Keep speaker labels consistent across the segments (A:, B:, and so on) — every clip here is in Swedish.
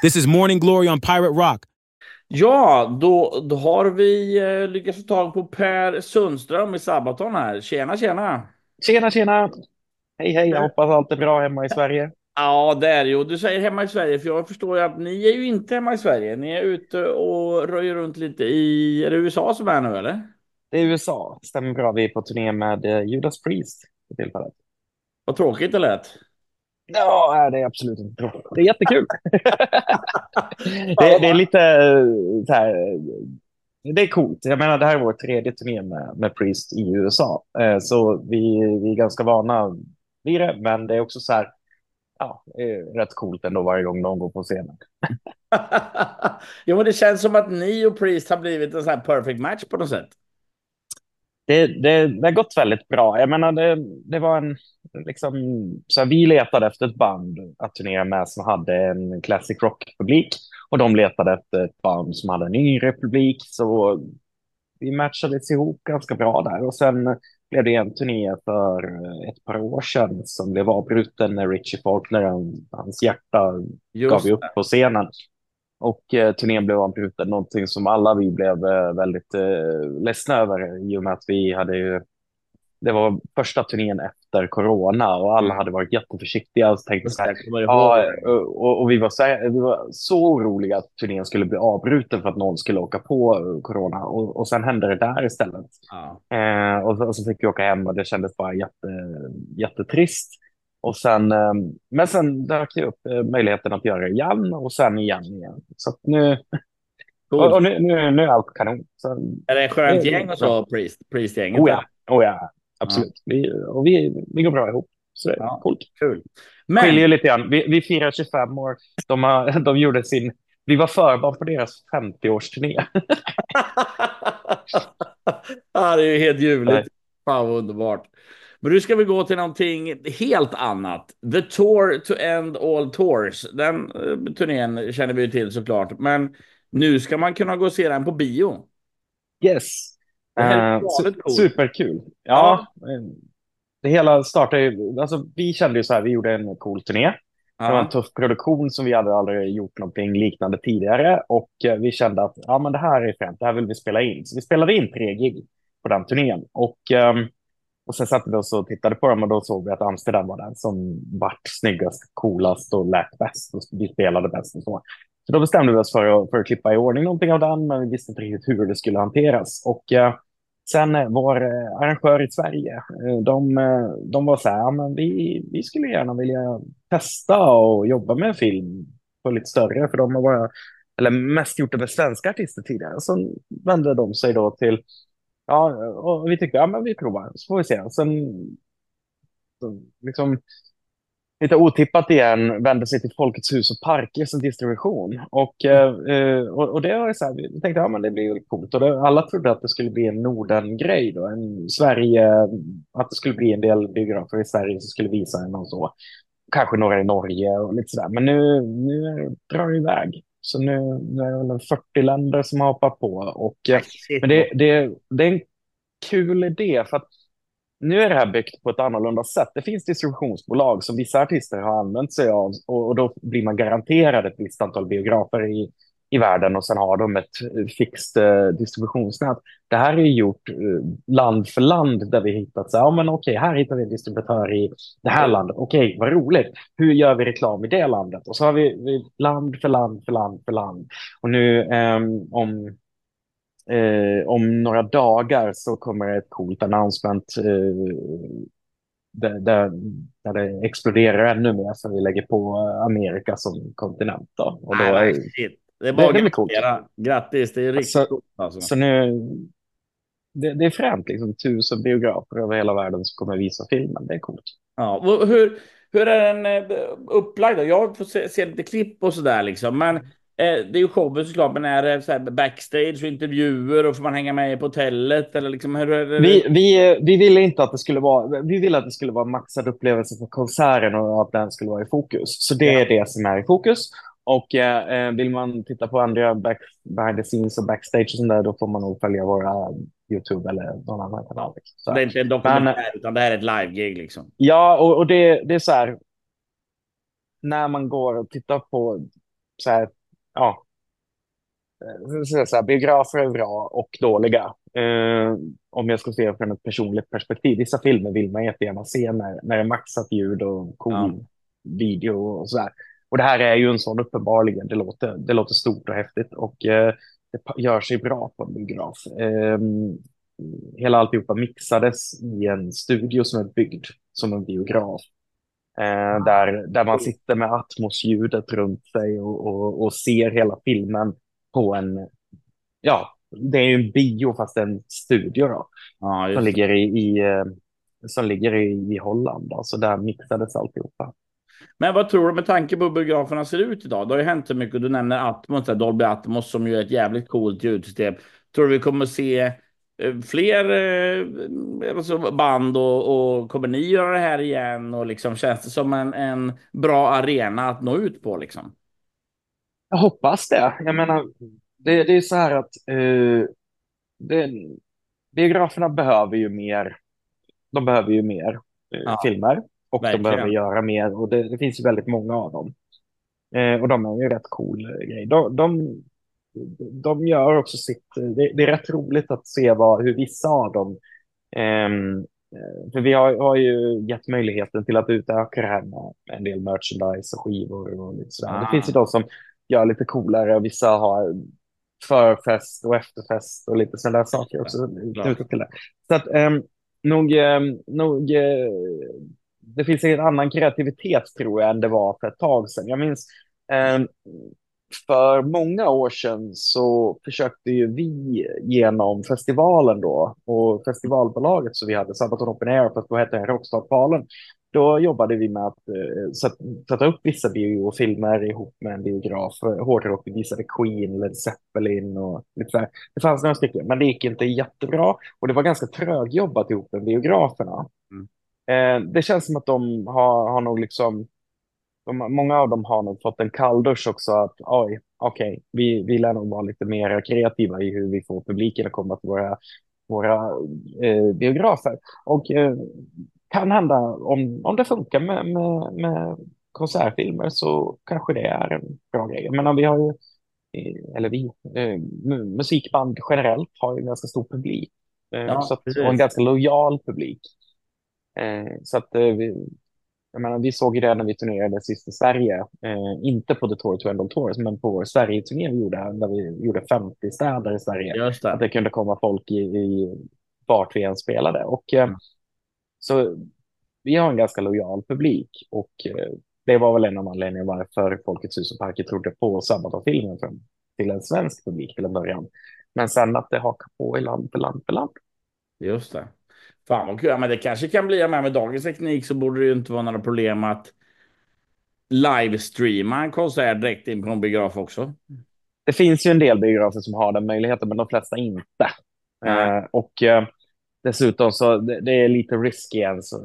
A: This is Morning Glory on Pirate Rock.
B: Ja, då, då har vi eh, lyckats få tag på Per Sundström i Sabaton här. Tjena, tjena!
C: Tjena, tjena! Hej, hej! Jag hoppas allt är bra hemma i Sverige.
B: Ja, det är det ju. Du säger hemma i Sverige, för jag förstår ju att ni är ju inte hemma i Sverige. Ni är ute och röjer runt lite i... Är det USA som är nu, eller?
C: Det är USA, stämmer bra. Vi är på turné med eh, Judas Priest för tillfället.
B: Vad tråkigt det lät.
C: Ja, det är absolut inte tråkigt. Det är jättekul. det, det är lite eh, så här, det är coolt. Jag menar, det här är vår tredje turné med, med Priest i USA, Eh, så vi, vi är ganska vana vid det, men det är också så här, ja, rätt coolt ändå varje gång de går på scenen.
B: jo, men det känns som att ni och Priest har blivit en sån här perfect match på något sätt.
C: Det, det, det har gått väldigt bra. Jag menar, det, det var en, liksom, så här, vi letade efter ett band att turnera med som hade en classic rock-publik och de letade efter ett band som hade en yngre publik. Så vi matchades ihop ganska bra där och sen blev det en turné för ett par år sedan som blev avbruten när Richie Faulkner, hans hjärta
B: Just
C: gav upp på scenen. Och eh, turnén blev avbruten, någonting som alla vi blev eh, väldigt eh, ledsna över i och med att vi hade ju det var första turnén efter corona och alla hade varit jätteförsiktiga och tänkte så här, ja, och, och vi, var så här, vi var så oroliga att turnén skulle bli avbruten för att någon skulle åka på eh, corona och, och sen hände det där istället.
B: Ja.
C: Eh, och, så, och så fick vi åka hem och det kändes bara jätte, jättetrist. Och sen, eh, men sen dök det upp eh, möjligheten att göra det igen och sen igen igen. Så nu,
B: Cool.
C: och nu, nu, nu är allt kanon. Så,
B: Är det ett skönt gäng och så, Priest, Priest-gänget?
C: oh ja, oh ja, absolut. Vi, och vi, vi går bra ihop. Så det är
B: Ja.
C: coolt.
B: Kul.
C: Skiljer
B: Men,
C: lite grann. Vi, vi firar 25 år. De, har, de gjorde sin... Vi var förbarn på deras 50-årsturné.
B: ja, det är ju helt ljuvligt. Fan vad underbart. Men nu ska vi gå till någonting helt annat. The Tour to End All Tours. Den eh, turnén känner vi ju till såklart. Men nu ska man kunna gå och se den på bio.
C: Yes. Eh, su-
B: coolt.
C: superkul. Ja, eh, det hela startade ju... Alltså, vi kände ju så här, vi gjorde en cool turné. Det var en
B: Ja.
C: tuff produktion som vi hade aldrig gjort någonting liknande tidigare. Och vi kände att ja, men det här är fränt, det här vill vi spela in. Så vi spelade in tre gig på den turnén. Och, ehm, och sen satte vi oss och tittade på dem och då såg vi att Amsterdam var den som vart snyggast, coolast och lät bäst. Och vi spelade bäst och så. Så då bestämde vi oss för att, för att klippa i ordning någonting av den, men vi visste inte riktigt hur det skulle hanteras. Och eh, sen var vår eh, arrangör i Sverige, eh, de, eh, de var så här, ja, men vi, vi skulle gärna vilja testa och jobba med film på lite större, för de har bara, eller mest gjort det med svenska artister tidigare. Så vände de sig då till, ja, och vi tyckte, ja men vi provar, så får vi se. Sen, så liksom, lite otippat igen, vände sig till Folkets hus och parker som distribution. Och, eh, eh, och, och det var så här, vi tänkte, ja men det blir coolt. Och det, alla trodde att det skulle bli en Norden-grej då, en Sverige, att det skulle bli en del biografer i Sverige som skulle visa en och så. Kanske några i Norge och lite sådär. Men nu, nu drar det iväg. Så nu, nu är det väl en 40 länder som har hoppat på. Och, eh, men det, det, det är en kul idé för att nu är det här byggt på ett annorlunda sätt. Det finns distributionsbolag som vissa artister har använt sig av och, och då blir man garanterad ett visst antal biografer i, i världen och sen har de ett eh, fixt eh, distributionsnät. Det här är ju gjort eh, land för land där vi hittat så här, ja men okej, här hittar vi en distributör i det här landet. Okej, vad roligt. Hur gör vi reklam i det landet? Och så har vi, vi land för land för land för land. Och nu ehm, om Eh, om några dagar så kommer ett coolt announcement eh, där, där, där det exploderar ännu mer så vi lägger på Amerika som kontinent. Då. Och då är.
B: Det är bara
C: det är
B: gratulera. Grattis, det är riktigt
C: Så-
B: coolt alltså.
C: så nu, det, det är fränt, liksom tusen biografer över hela världen som kommer visa filmen. Det är coolt.
B: Ja, och hur, hur är den eh, upplagd? Jag får se, se lite klipp och sådär liksom. Men eh, det är ju showen såklart. Men är det så här backstage och intervjuer och får man hänga med på hotellet? Eller liksom, hur är det?
C: Vi, vi, vi ville inte att det skulle vara, vi ville att det skulle vara maxad upplevelse för konserten och att den skulle vara i fokus. Så det är det som är i fokus. Och eh, vill man titta på andra back, behind the scenes och backstage och sånt där, då får man nog följa våra YouTube eller någon annan kanal. Så.
B: det är inte en dokumentär, utan det här är ett live-gig liksom.
C: Ja, och, och det, det är så här. När man går och tittar på så här, ja, så, så här, biografer är bra och dåliga. Eh, om jag ska se från ett personligt perspektiv. Vissa filmer vill man jättegärna se när, när det är maxat ljud och cool ja. video och så här. Och det här är ju en sån uppenbarligen. Det låter, det låter stort och häftigt och eh, det gör sig bra på en biograf. Eh, hela alltihopa mixades i en studio som är byggd som en biograf. Eh, där, där man sitter med atmosljudet runt sig och, och, och, ser hela filmen på en, ja, det är ju en bio fast en studio då. Ja, som, ligger i, i, eh, som ligger i, i Holland. Alltså där mixades alltihopa.
B: Men vad tror du med tanke på hur biograferna ser ut idag? Det har ju hänt så mycket. Du nämner Atmos, Dolby Atmos som ju är ett jävligt coolt ljudsystem. Tror du vi kommer se eh, fler eh, alltså band och, och kommer ni göra det här igen? Och liksom känns det som en, en bra arena att nå ut på liksom?
C: Jag hoppas det. Jag menar, det, det är så här att uh, det, biograferna behöver ju mer. De behöver ju mer uh, ja, filmer och verkligen. de behöver göra mer och det, det finns ju väldigt många av dem. Uh, och de är ju rätt cool grej. De, de, de gör också sitt. Det, det, är rätt roligt att se vad, hur vissa av dem um, för vi har, har, ju gett möjligheten till att utöka det här med en del merchandise och skivor och lite sådär. Ah. Det finns ju de som gör lite coolare och vissa har förfest och efterfest och lite sådana där saker också. Ja. Till det. Så att um, nog, um, nog uh, det finns en annan kreativitet tror jag än det var för ett tag sedan. Jag minns eh, för många år sedan så försökte ju vi genom festivalen då och festivalbolaget som vi hade, Sabaton Open Air, fast då hette det Rockstadpalen, då jobbade vi med att uh, sätta upp vissa biofilmer ihop med en biograf. Hårdrock, vi visade Queen, Led Zeppelin och lite sådär. Det fanns några stycken, men det gick inte jättebra och det var ganska trögjobbat ihop med biograferna. Uh, det känns som att de har, har nog liksom, de, många av dem har nog fått en kalldusch också att oj, okej, okay, vi, vi lär nog vara lite mer kreativa i hur vi får publiken att komma till våra våra eh, biografer. Och eh, kan hända om, om det funkar med, med, med konsertfilmer så kanske det är en bra grej. Men vi har ju, eller vi, eh, musikband generellt har ju en ganska stor publik. Eh, ja, så att, och en ganska lojal publik. Eh, så att vi, jag menar, vi såg ju det när vi turnerade sist i Sverige, eh, inte på The Tour to End Tours, men på Sverige-turnén vi gjorde, där vi gjorde 50 städer i Sverige. Just det. Att det kunde komma folk i, i vart vi än spelade. Och eh, så vi har en ganska lojal publik och eh, det var väl en av anledningarna varför Folkets hus och parker trodde på Sabaton-filmen till en svensk publik till en början. Men sen att det hakar på i land för land för land.
B: Just det. Fan vad kul. Men det kanske kan bli med med dagens teknik så borde det ju inte vara några problem att livestreama en konsert direkt in på en biograf också.
C: Det finns ju en del biografer som har den möjligheten, men de flesta inte. Mm. Eh, och eh, Dessutom så det, det är lite risky alltså,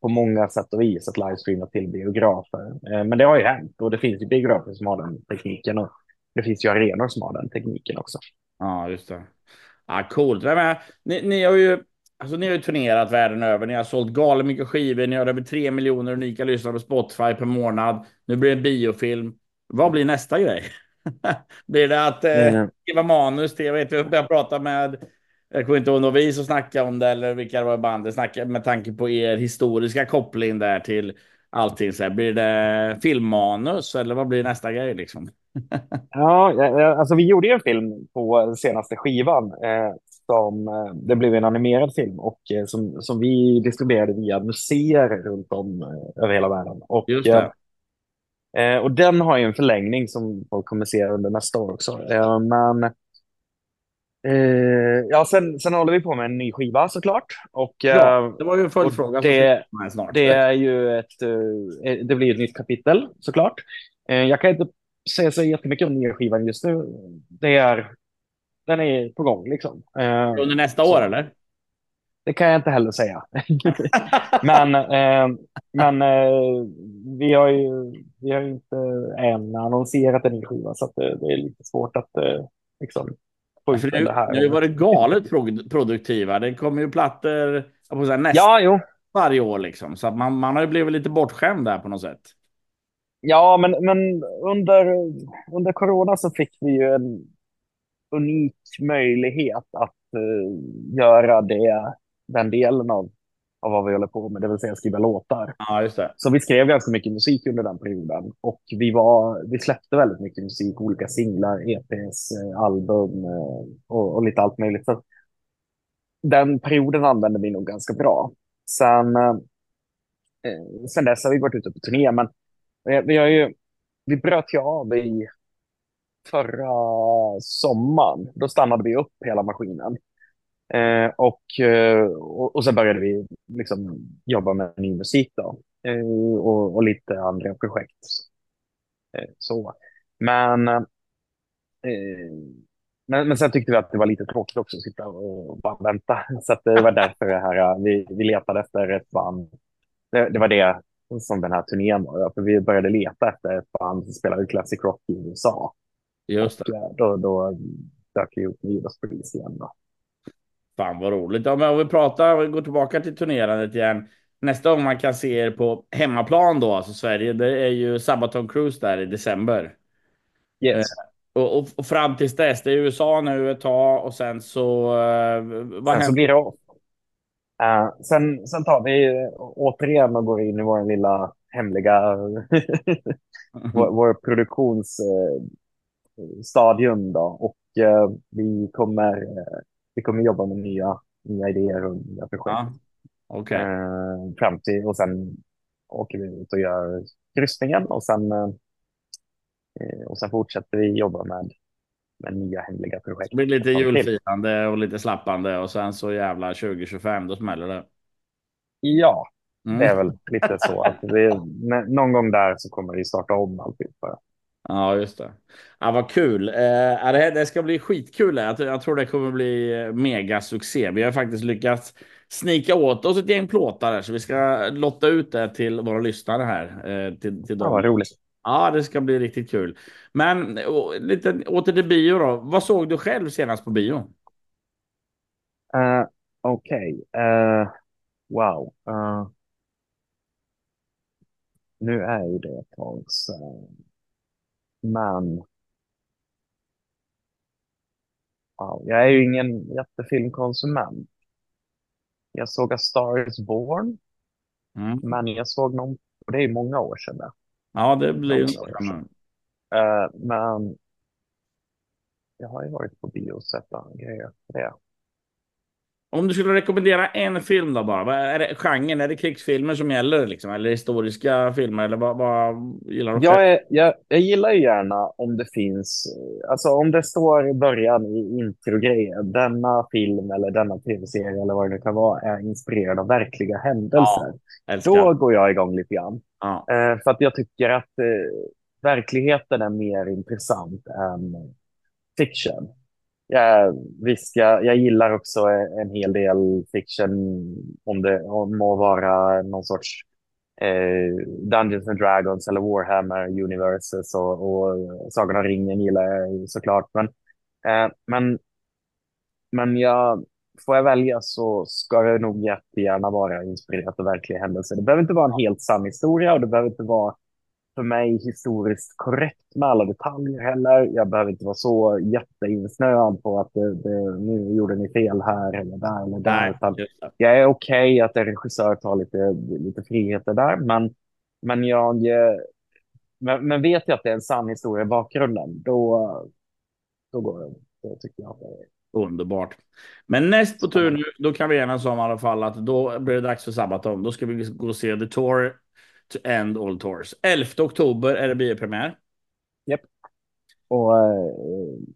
C: på många sätt och vis att livestreama till biografer. Eh, men det har ju hänt och det finns ju biografer som har den tekniken och det finns ju arenor som har den tekniken också.
B: Ja, just det. Ja, coolt. Ni, ni har ju Alltså, ni har ju turnerat världen över. Ni har sålt galet mycket skivor. Ni har över tre miljoner unika lyssnare på Spotify per månad. Nu blir det en biofilm. Vad blir nästa grej? blir det att eh, skriva manus till, jag vet inte, jag pratar med jag kommer inte ihåg om vi som snackade om det eller vilka det var i bandet med tanke på er historiska koppling där till allting. Så här, blir det filmmanus eller vad blir nästa grej liksom?
C: ja, alltså vi gjorde en film på senaste skivan eh, som eh, det blev en animerad film och eh, som, som vi distribuerade via museer runt om eh, över hela världen. Och, och den har ju en förlängning som folk kommer se under nästa år också. men ja, sen, sen håller vi på med en ny skiva såklart. Och,
B: ja, det var ju en följdfråga.
C: Det, det är ju ett, det blir ett nytt kapitel såklart. Jag kan inte säga så jättemycket om nya skivan just nu. Det är, den är på gång liksom.
B: Eh, Under nästa så, år eller?
C: Det kan jag inte heller säga. men eh, men eh, vi har ju vi har inte än annonserat en ny skiva så att det, det är lite svårt att liksom
B: för nu, nu var det galet produktiva. Det kommer ju plattor på nästan
C: ja, jo.
B: varje år liksom. Så man, man har ju blivit lite bortskämd där på något sätt.
C: Ja, men, men under, under corona så fick vi ju en unik möjlighet att uh, göra det, den delen av, av vad vi håller på med, det vill säga skriva låtar.
B: Ja, just det.
C: Så vi skrev ganska mycket musik under den perioden och vi, var, vi släppte väldigt mycket musik, olika singlar, EPs, eh, album eh, och, och lite allt möjligt. Så den perioden använde vi nog ganska bra. Sen, eh, sen dess har vi varit ute på turné, men vi, har ju, vi bröt ju av i förra sommaren. Då stannade vi upp hela maskinen. Eh, och, eh, och, och sen började vi liksom jobba med ny musik då. Eh, och, och, lite andra projekt. Eh, så. Men, eh, men, men sen tyckte vi att det var lite tråkigt också att sitta och bara vänta. Så det var därför det här, eh, vi, vi letade efter ett band. Det, det var det som den här turnén var. För vi började leta efter ett band som spelade classic rock i USA.
B: Just det.
C: Och då, då dök vi upp Judas Priest igen. Då.
B: Fan vad roligt. Ja, men om vi pratar, vi går tillbaka till turnerandet igen nästa gång man kan se er på hemmaplan då, alltså Sverige, det är ju Sabaton Cruise där i december.
C: Yes.
B: Eh, och, och, och, fram tills dess, det är USA nu ett tag och sen så... Eh,
C: vad sen så blir det av. Uh, sen, sen tar vi återigen och går in i vår lilla hemliga vår, vår produktionsstadium uh, då och uh, vi kommer vi kommer jobba med nya, nya idéer och nya projekt. Ja.
B: Okay.
C: Eh, fram till, och sen åker vi ut och gör kryssningen och sen, eh, och sen fortsätter vi jobba med, med nya hemliga projekt. Det
B: blir lite julfirande och lite slappande och sen så jävla 2025, då smäller det.
C: Ja, mm. det är väl lite så att vi, någon gång där så kommer vi starta om alltihop.
B: Ja, just det. Ja, vad kul. Eh, det, det ska bli skitkul. Jag, jag tror det kommer bli eh, mega succé. Vi har faktiskt lyckats snika åt oss ett gäng plåtar här, så vi ska lotta ut det till våra lyssnare här. Eh, till, till dem.
C: Ja, vad roligt.
B: Ja, det ska bli riktigt kul. Men lite åter till bio då. Vad såg du själv senast på bio?
C: Uh, Okej. Okay. Uh, wow. Uh, nu är ju det ett tag sedan. Men. Wow, jag är ju ingen jättefilmkonsument. Jag såg A Star is Born. Mm. Men jag såg någon, och det är många år sedan. Där.
B: Ja, det blir
C: uh, Men jag har ju varit på bio och sett grejer för det.
B: Om du skulle rekommendera en film då bara, vad är det genren? Är det krigsfilmer som gäller liksom? Eller historiska filmer? Eller vad, vad gillar du?
C: Jag, är, jag, jag gillar ju gärna om det finns, alltså om det står i början i introgrejen, denna film eller denna tv-serie eller vad det nu kan vara är inspirerad av verkliga händelser. Ja, då går jag igång lite grann. Ja. Eh, för att jag tycker att eh, verkligheten är mer intressant än fiction. Ja, visst, jag, jag gillar också en hel del fiction om det om må vara någon sorts eh, Dungeons and Dragons eller Warhammer Universes och, och Sagan om ringen gillar jag såklart. Men, eh, men, men jag, får jag välja så ska det nog jättegärna vara inspirerat av verkliga händelser. Det behöver inte vara en helt sann historia och det behöver inte vara för mig historiskt korrekt med alla detaljer heller. Jag behöver inte vara så jätteinsnöad på att det, det, nu gjorde ni fel här eller där eller där. Nej, jag är okej okay att en regissör tar lite, lite friheter där, men, men jag men, men vet jag att det är en sann historia i bakgrunden, då, då går det. Då tycker jag att det är
B: Underbart. Men näst på tur nu, då kan vi enas om i alla fall att då blir det dags för Sabaton. Då ska vi gå och se The Tour end all tours. 11 oktober är det biopremiär.
C: Japp. Och eh,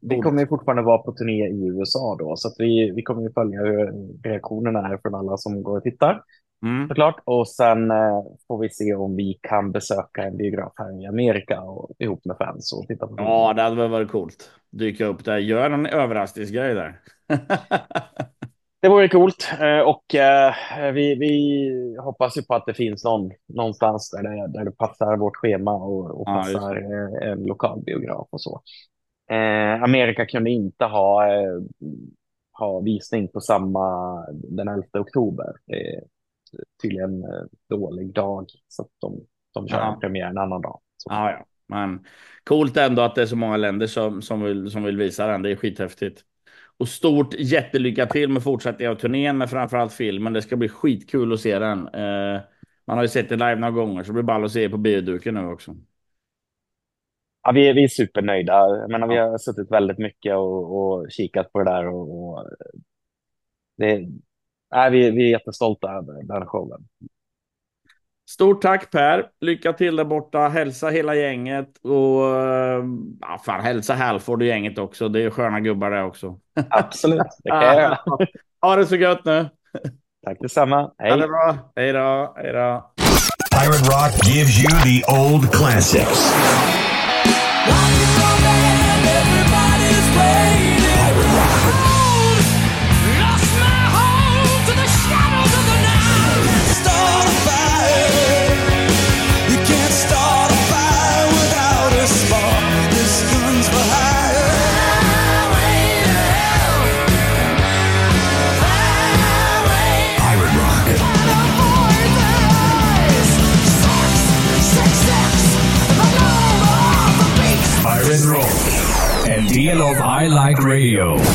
C: vi kommer ju fortfarande vara på turné i USA då, så att vi, vi kommer ju följa hur reaktionerna är från alla som går och tittar. Mm. Såklart. Och sen eh, får vi se om vi kan besöka en biograf här i Amerika och ihop med fans och titta på.
B: Ja, det hade väl varit coolt. Dyka upp där, gör en överraskningsgrej där.
C: Det vore coolt eh, och eh, vi, vi hoppas ju på att det finns någon någonstans där det, där det passar vårt schema och, och passar eh, en lokal biograf och så. Eh, Amerika kunde inte ha, ha visning på samma den 11 oktober. Det är tydligen en dålig dag så att de, de kör ja. premiär en annan dag.
B: Ja, ja. Men coolt ändå att det är så många länder som, som, vill, som vill visa den. Det är skithäftigt. Och stort jättelycka till med fortsättningen av turnén, med framförallt filmen. Det ska bli skitkul att se den. Eh, man har ju sett det live några gånger, så det blir ball att se på bioduken nu också.
C: Ja, vi, är, vi är supernöjda. Jag menar, Vi har suttit väldigt mycket och, och kikat på det där. Och, och det, nej, vi, vi är jättestolta över den showen.
B: Stort tack Per. Lycka till där borta. Hälsa hela gänget och ja, fan, hälsa Halford och gänget också. Det är sköna gubbar där också.
C: Absolut, det kan jag göra.
B: Ha det så gött nu.
C: Tack detsamma.
B: Hej. Ha det bra. Hej då. Hej då.
D: Pirate Rock gives you the old classics. Radio.